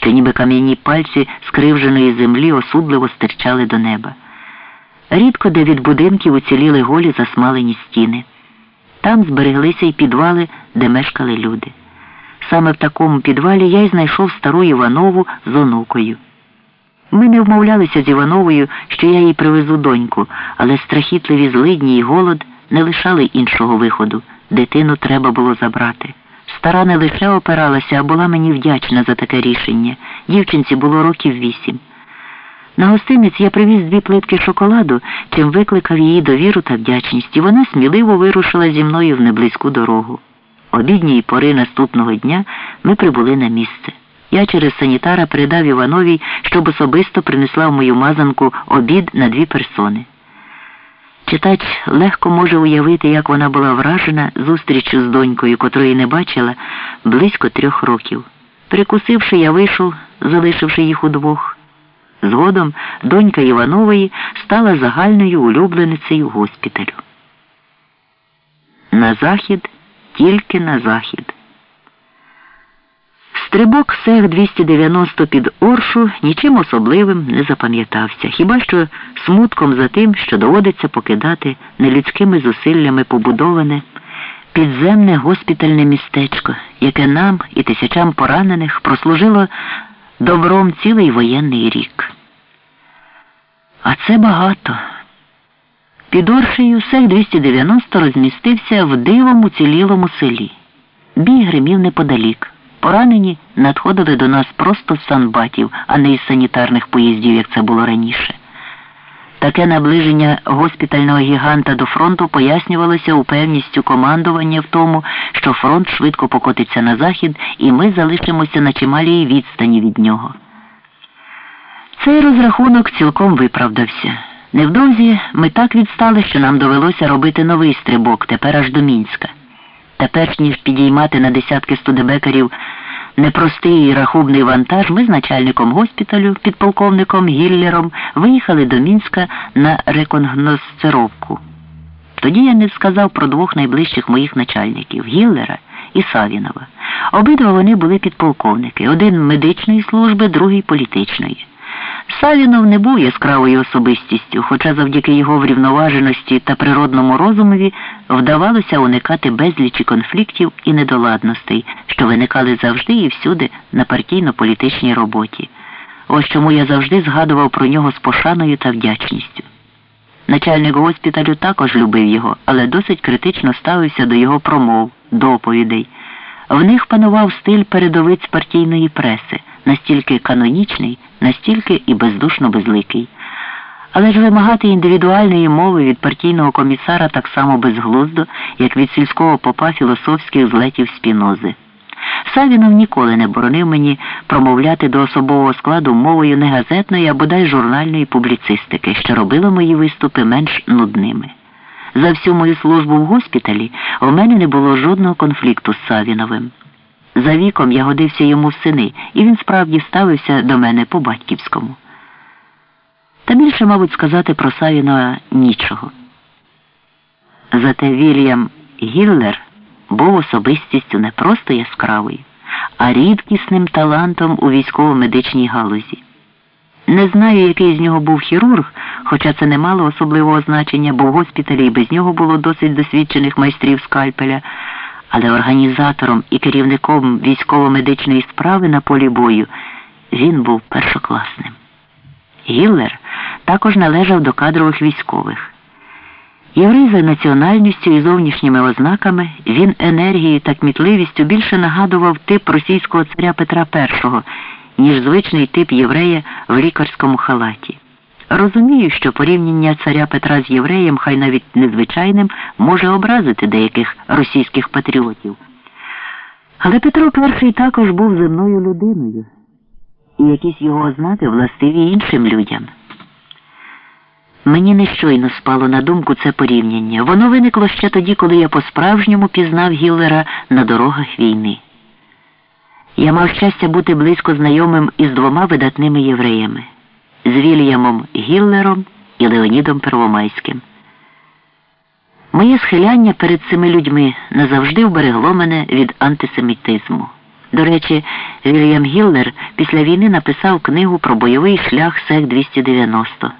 що ніби кам'яні пальці скривженої землі осудливо стирчали до неба. Рідко де від будинків уціліли голі засмалені стіни. Там збереглися й підвали, де мешкали люди. Саме в такому підвалі я й знайшов стару Іванову з онукою. Ми не вмовлялися з Івановою, що я їй привезу доньку, але страхітливі злидні і голод не лишали іншого виходу. Дитину треба було забрати. Стара не лише опиралася, а була мені вдячна за таке рішення. Дівчинці було років вісім. На гостиниць я привіз дві плитки шоколаду, чим викликав її довіру та вдячність, і вона сміливо вирушила зі мною в неблизьку дорогу. Обідньої пори наступного дня ми прибули на місце. Я через санітара передав Івановій, щоб особисто принесла в мою мазанку обід на дві персони. Читач легко може уявити, як вона була вражена зустрічю з донькою, котрої не бачила близько трьох років. Прикусивши, я вийшов, залишивши їх удвох. Згодом донька Іванової стала загальною улюбленицею госпіталю. На захід, тільки на захід. Стрибок сех 290 під Оршу нічим особливим не запам'ятався, хіба що смутком за тим, що доводиться покидати нелюдськими зусиллями побудоване підземне госпітальне містечко, яке нам і тисячам поранених прослужило добром цілий воєнний рік. А це багато. Під Оршею сех 290 розмістився в дивому цілілому селі. Бій гримів неподалік. Поранені надходили до нас просто з санбатів, а не із санітарних поїздів, як це було раніше. Таке наближення госпітального гіганта до фронту пояснювалося упевністю командування в тому, що фронт швидко покотиться на захід, і ми залишимося на чималій відстані від нього. Цей розрахунок цілком виправдався. Невдовзі ми так відстали, що нам довелося робити новий стрибок, тепер аж до Мінська. Та перш ніж підіймати на десятки студебекерів непростий і рахубний вантаж, ми з начальником госпіталю, підполковником Гіллером, виїхали до Мінська на рекогносцировку. Тоді я не сказав про двох найближчих моїх начальників Гіллера і Савінова. Обидва вони були підполковники, один медичної служби, другий політичної. Савінов не був яскравою особистістю, хоча завдяки його врівноваженості та природному розумові вдавалося уникати безлічі конфліктів і недоладностей, що виникали завжди і всюди на партійно-політичній роботі. Ось чому я завжди згадував про нього з пошаною та вдячністю. Начальник госпіталю також любив його, але досить критично ставився до його промов, доповідей. В них панував стиль передовиць партійної преси, настільки канонічний, настільки і бездушно безликий. Але ж вимагати індивідуальної мови від партійного комісара так само безглуздо, як від сільського попа філософських злетів спінози. Савінов ніколи не боронив мені промовляти до особового складу мовою не газетної, а журнальної публіцистики, що робило мої виступи менш нудними. За всю мою службу в госпіталі у мене не було жодного конфлікту з Савіновим. За віком я годився йому в сини, і він справді ставився до мене по батьківському. Та більше, мабуть, сказати про Савіна нічого. Зате Вільям Гіллер був особистістю не просто яскравою, а рідкісним талантом у військово-медичній галузі. Не знаю, який з нього був хірург, хоча це не мало особливого значення, бо в госпіталі і без нього було досить досвідчених майстрів скальпеля, але організатором і керівником військово-медичної справи на полі бою він був першокласним. Гіллер також належав до кадрових військових. Єврей за національністю і зовнішніми ознаками він енергією та кмітливістю більше нагадував тип російського царя Петра І, ніж звичний тип єврея в лікарському халаті. Розумію, що порівняння царя Петра з євреєм, хай навіть незвичайним, може образити деяких російських патріотів. Але Петро І також був земною людиною, і якісь його ознаки властиві іншим людям. Мені нещойно спало на думку це порівняння. Воно виникло ще тоді, коли я по-справжньому пізнав Гіллера на дорогах війни. Я мав щастя бути близько знайомим із двома видатними євреями з Вільямом Гіллером і Леонідом Первомайським. Моє схиляння перед цими людьми назавжди вберегло мене від антисемітизму. До речі, Вільям Гіллер після війни написав книгу про бойовий шлях СЕК-290.